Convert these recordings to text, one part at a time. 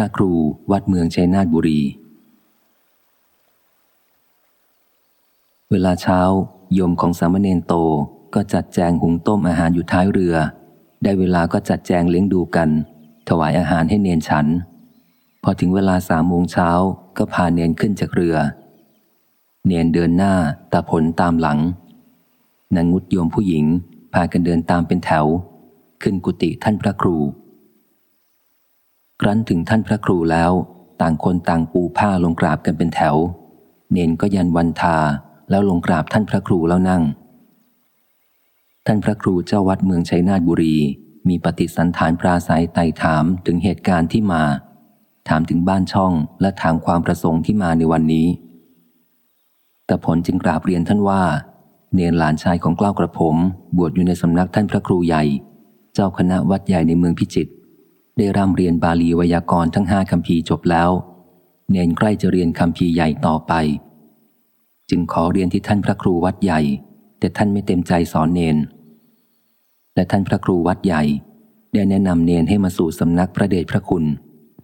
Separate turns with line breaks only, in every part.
ระครูวัดเมืองชัยนาทบุรี เวลาเช้าโยมของสามเณรโตก็จัดแจงหุงต้มอาหารอยู่ท้ายเรือ ได้เวลาก็จัดแจงเลี้ยงดูกัน ถวายอาหารให้เนนฉัน พอถึงเวลาสามโมงเช้าก็พาเนนขึ้นจากเรือ เนนเดินหน้าตาผลตามหลังนางงุดโยมผู้หญิงพากันเดินตามเป็นแถว ขึ้นกุฏิท่านพระครู ครั้นถึงท่านพระครูแล้ว ต่างคนต่างปูผ้าลงกราบกันเป็นแถว เนนก็ยันวันทาแล้วลงกราบท่านพระครูแล้วนั่ง ท่านพระครูเจ้าวัดเมืองชัยนาทบุรี มีปฏิสันฐานปราศัยไต่ถามถึงเหตุการณ์ที่มา ถามถึงบ้านช่องและถามความประสงค์ที่มาในวันนี้ แต่ผลจึงกราบเรียนท่านว่า เนนหลานชายของกล้าวกระผม บวชอยู่ในสำนักท่านพระครูใหญ่ เจ้าคณะวัดใหญ่ในเมืองพิจิตร ได้ร่ำเรียนบาลีวยากรณ์ทั้งห้าคำพีจบแล้ว เนนใกล้จะเรียนคำพีใหญ่ต่อไป จึงขอเรียนที่ท่านพระครูวัดใหญ่ แต่ท่านไม่เต็มใจสอนเนน และท่านพระครูวัดใหญ่ ได้แนะนำเนนให้มาสู่สำนักพระเดชพระคุณ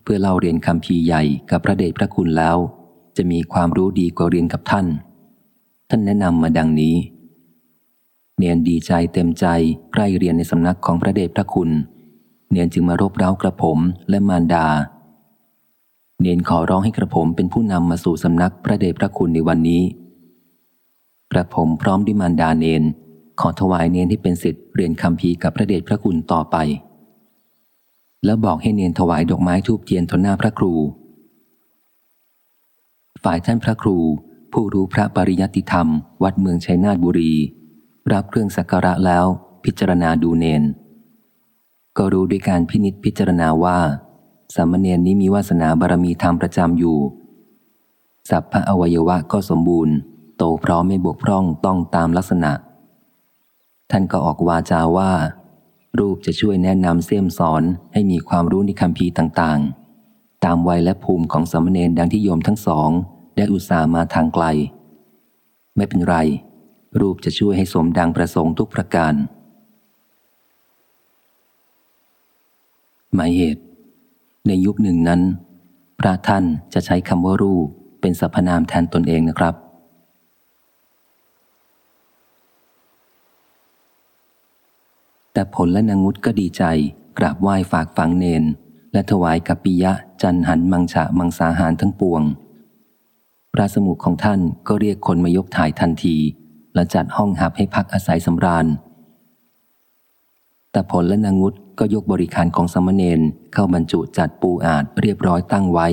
เพื่อเล่าเรียนคำพีใหญ่กับพระเดชพระคุณแล้ว จะมีความรู้ดีกว่าเรียนกับท่าน ท่านแนะนำมาดังนี้ เนนดีใจเต็มใจใกล้เรียนในสำนักของพระเดชพระคุณ เนียนจึงมารบเร้ากระผมและมารดา เนียนขอร้องให้กระผมเป็นผู้นำมาสู่สำนักพระเดชพระคุณในวันนี้ กระผมพร้อมด้วยมารดาเนน ขอถวายเนนที่เป็นสิทธิ์เรียนคำพีกับพระเดชพระคุณต่อไป แล้วบอกให้เนนถวายดอกไม้ทูบเทียนต่อหน้าพระครู ฝ่ายท่านพระครู ผู้รู้พระปริยัติธรรม วัดเมืองชัยนาทบุรี รับเครื่องสักการะแล้วพิจารณาดูเนน ก็รู้ด้วยการพินิษพิจารณาว่า สามเณรนี้มีวาสนาบารมีธรรมประจำอยู่ สัพพะอวัยวะก็สมบูรณ์ โตพร้อมไม่บกพร่องต้องตามลักษณะ ท่านก็ออกวาจาว่า รูปจะช่วยแนะนำเสี่ยมสอนให้มีความรู้ในคำพีต่างๆ ตามวัยและภูมิของสามเณรดังที่โยมทั้งสอง ได้อุตส่าห์มาทางไกล ไม่เป็นไร รูปจะช่วยให้สมดังประสงค์ทุกประการ หมายเหตุ ในยุคหนึ่งนั้น พระท่านจะใช้คำว่ารูปเป็นสรรพนามแทนตนเองนะครับ แต่ผลและนางงุดก็ดีใจ กราบไหว้ฝากฝังเนน และถวายกัปปิยะจันหันมังฉะมังสาหารทั้งปวง พระสมุขของท่านก็เรียกคนมายกถ่ายทันที และจัดห้องหับให้พักอาศัยสำราญ แต่ผลและนางงุดก็ยกบริการของสมณเณรเข้าบรรจุจัดปูอาดเรียบร้อยตั้งไว้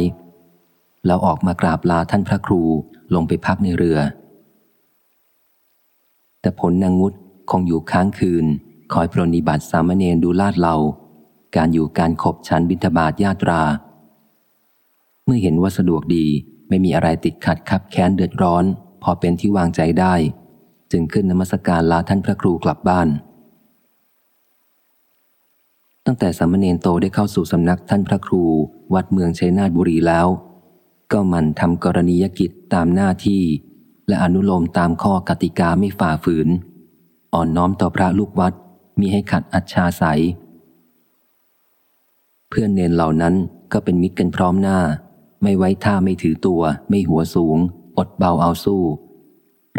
แล้วออกมากราบลาท่านพระครูลงไปพักในเรือ แต่ผลนางงุดคงอยู่ค้างคืน คอยปรนิบัติสามเณรดูลาดเหลาการอยู่การขบฉันบิณฑบาตญาตรา เมื่อเห็นว่าสะดวกดีไม่มีอะไรติดขัดคับแค้นเดือดร้อน พอเป็นที่วางใจได้ จึงขึ้นนมัสการลาท่านพระครูกลับบ้าน ตั้งแต่สามเณรโตได้เข้าสู่สำนักท่านพระครู วัดเมืองชัยนาทบุรีแล้ว ก็มันทำกรณียกิจตามหน้าที่ และอนุโลมตามข้อกติกาไม่ฝ่าฝืน อ่อนน้อมต่อพระลูกวัดมีให้ขัดอัจฉาใสเพื่อนเนนเหล่านั้นก็เป็นมิตรกันพร้อมหน้า ไม่ไว้ท่าไม่ถือตัว ไม่หัวสูง อดเบาเอาสู้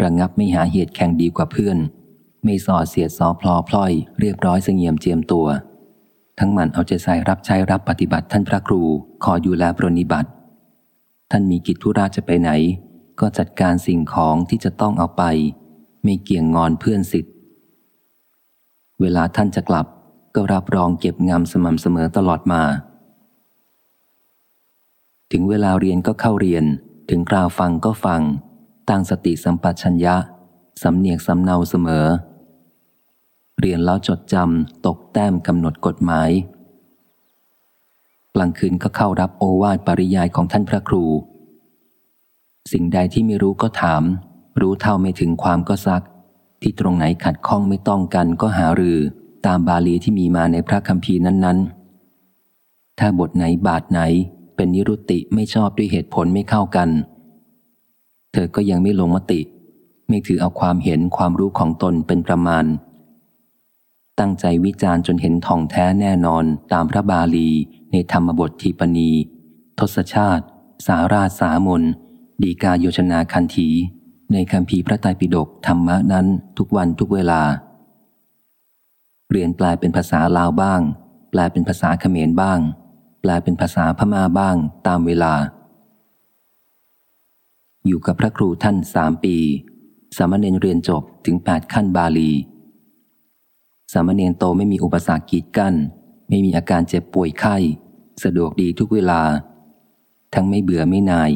ระงงับไม่หาเหตุแข่งดีกว่าเพื่อน ไม่ส่อเสียดสอพลอพลอย เรียบร้อยเสงี่ยมเจียมตัว ทั้งมันเอาใจใส่รับใช้รับปฏิบัติท่านพระครูขออยู่แลปรนิบัติ ท่านมีกิจธุระจะไปไหน ก็จัดการสิ่งของที่จะต้องเอาไป ไม่เกี่ยงงอนเพื่อนสิทธิ์ เวลาท่านจะกลับก็รับรองเก็บงำสม่ำเสมอตลอดมา ถึงเวลาเรียนก็เข้าเรียน ถึงกล่าวฟังก็ฟัง ตั้งสติสัมปชัญญะ สำเนียกสำเนาเสมอ เรียนแล้วจดจำตกแต้มกำหนดกฎหมาย กลางคืนก็เข้ารับโอวาทปริยายของท่านพระครู สิ่งใดที่ไม่รู้ก็ถาม รู้เท่าไม่ถึงความก็ซัก ที่ตรงไหนขัดข้องไม่ต้องกันก็หารือ ตามบาลีที่มีมาในพระคัมภีร์นั้น ๆ ถ้าบทไหนบาทไหนเป็นนิรุติไม่ชอบด้วยเหตุผลไม่เข้ากัน เธอก็ยังไม่ลงมติ ไม่ถือเอาความเห็นความรู้ของตนเป็นประมาณ ตั้งใจวิจารณ์จนเห็นท่องแท้แน่นอนตามพระบาลีในธรรมบททีปณี ทศชาติ สาราสามน ดีกาโยชนาคันถี ในคำพีพระไตรปิฎกธรรมะนั้นทุกวันทุกเวลาเรียนแปลเป็นภาษาลาวบ้าง แปลเป็นภาษาเขมรบ้าง แปลเป็นภาษาพม่าบ้างตามเวลา อยู่กับพระครูท่านสามปี สามเณรเรียนจบถึงแปดขั้นบาลี สามเณรโตไม่มีอุปสรรคกีดกั้น ไม่มีอาการเจ็บป่วยไข้ สะดวกดีทุกเวลา ทั้งไม่เบื่อไม่นาย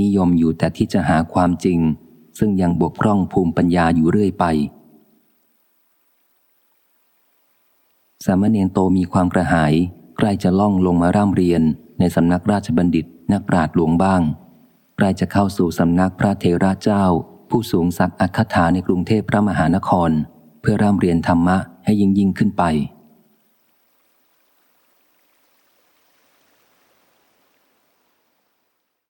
นิยมอยู่แต่ที่จะหาความจริง ซึ่งยังบกพร่องภูมิปัญญาอยู่เรื่อยไป สามเณรโตมีความกระหาย ใกล้จะล่องลงมาร่ำเรียนในสำนักราชบัณฑิตนักปราชญ์หลวงบ้าง ใกล้จะเข้าสู่สำนักพระเทระเจ้า ผู้สูงศักดิ์อัคถาในกรุงเทพพระมหานคร พื่อร่ำเรียนธรรมะให้ยิ่งยิ่งขึ้นไป